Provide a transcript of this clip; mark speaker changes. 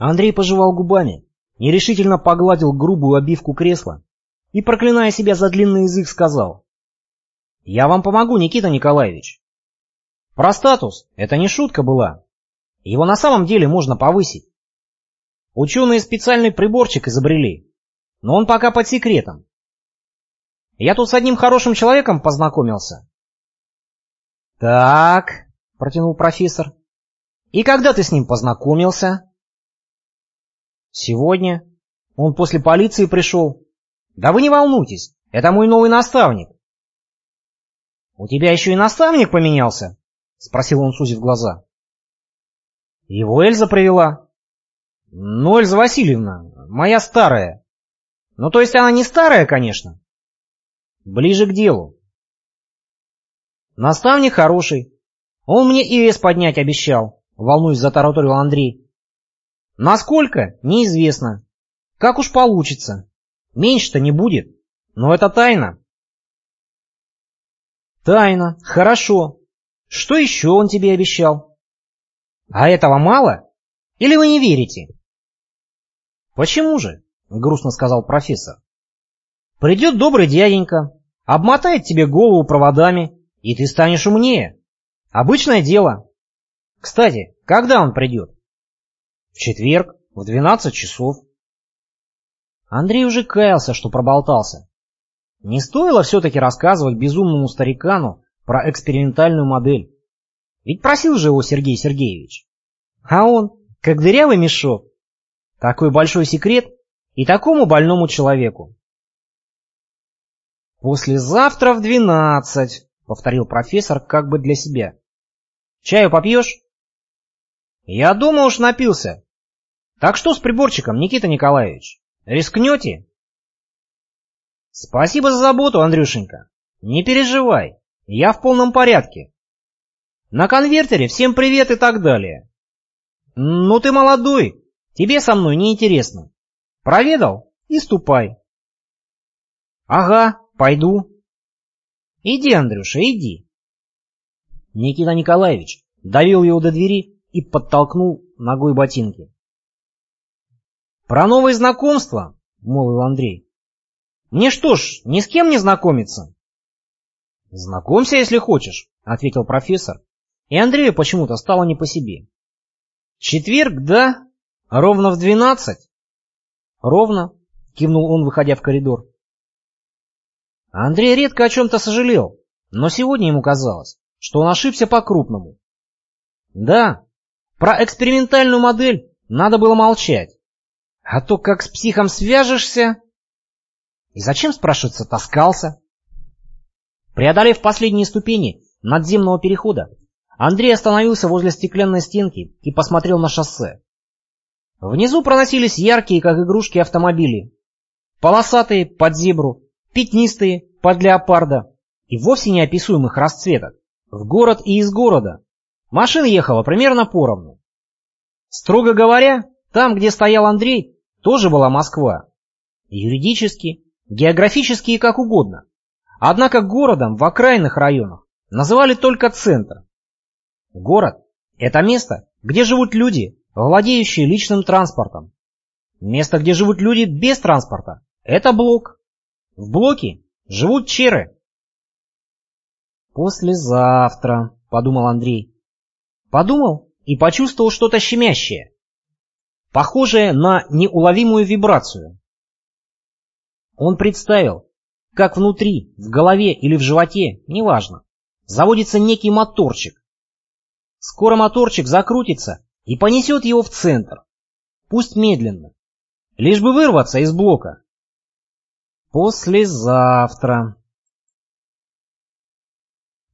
Speaker 1: Андрей пожевал губами, нерешительно погладил грубую обивку кресла и, проклиная себя за длинный язык, сказал. «Я вам помогу, Никита Николаевич. Про статус это не шутка была. Его на самом деле можно повысить. Ученые специальный приборчик изобрели, но он пока под секретом. Я тут с одним хорошим человеком познакомился. «Так», — протянул профессор, — «и когда ты с ним познакомился?» «Сегодня. Он после полиции пришел. Да вы не волнуйтесь, это мой новый наставник». «У тебя еще и наставник поменялся?» — спросил он, сузив глаза. «Его Эльза привела». «Ну, Эльза Васильевна, моя старая. Ну, то есть она не старая, конечно. Ближе к делу. Наставник хороший. Он мне и поднять обещал, волнуясь затараторил Андрей. Насколько? Неизвестно. Как уж получится. Меньше-то не будет. Но это тайна. Тайна. Хорошо. Что еще он тебе обещал? А этого мало? Или вы не верите? Почему же? Грустно сказал профессор. Придет добрый дяденька, обмотает тебе голову проводами, и ты станешь умнее. Обычное дело. Кстати, когда он придет? В четверг, в двенадцать часов. Андрей уже каялся, что проболтался. Не стоило все-таки рассказывать безумному старикану про экспериментальную модель. Ведь просил же его Сергей Сергеевич. А он, как дырявый мешок. Такой большой секрет и такому больному человеку. «Послезавтра в двенадцать», — повторил профессор как бы для себя. «Чаю попьешь?» «Я дома уж напился. Так что с приборчиком, Никита Николаевич? Рискнете?» «Спасибо за заботу, Андрюшенька. Не переживай, я в полном порядке. На конвертере всем привет и так далее. Ну ты молодой, тебе со мной не интересно. Проведал и ступай». «Ага, Пойду. Иди, Андрюша, иди. Никита Николаевич довел его до двери и подтолкнул ногой ботинки. «Про новые знакомства?» — молвил Андрей. «Мне что ж, ни с кем не знакомиться?» «Знакомься, если хочешь», — ответил профессор, и Андрею почему-то стало не по себе. «Четверг, да? Ровно в двенадцать?» «Ровно», — кивнул он, выходя в коридор. Андрей редко о чем-то сожалел, но сегодня ему казалось, что он ошибся по-крупному. Да, про экспериментальную модель надо было молчать. А то как с психом свяжешься... И зачем, спрашивается, таскался? Преодолев последние ступени надземного перехода, Андрей остановился возле стеклянной стенки и посмотрел на шоссе. Внизу проносились яркие, как игрушки, автомобили. Полосатые, под зебру, пятнистые, под леопарда и вовсе неописуемых расцветок, в город и из города. Машин ехала примерно поровну. Строго говоря, там, где стоял Андрей, тоже была Москва. Юридически, географически и как угодно. Однако городом в окраинных районах называли только центр. Город – это место, где живут люди, владеющие личным транспортом. Место, где живут люди без транспорта – это блок. В блоке живут черы. «Послезавтра», — подумал Андрей. Подумал и почувствовал что-то щемящее, похожее на неуловимую вибрацию. Он представил, как внутри, в голове или в животе, неважно, заводится некий моторчик. Скоро моторчик закрутится и понесет его в центр, пусть медленно, лишь бы вырваться из блока. «Послезавтра»,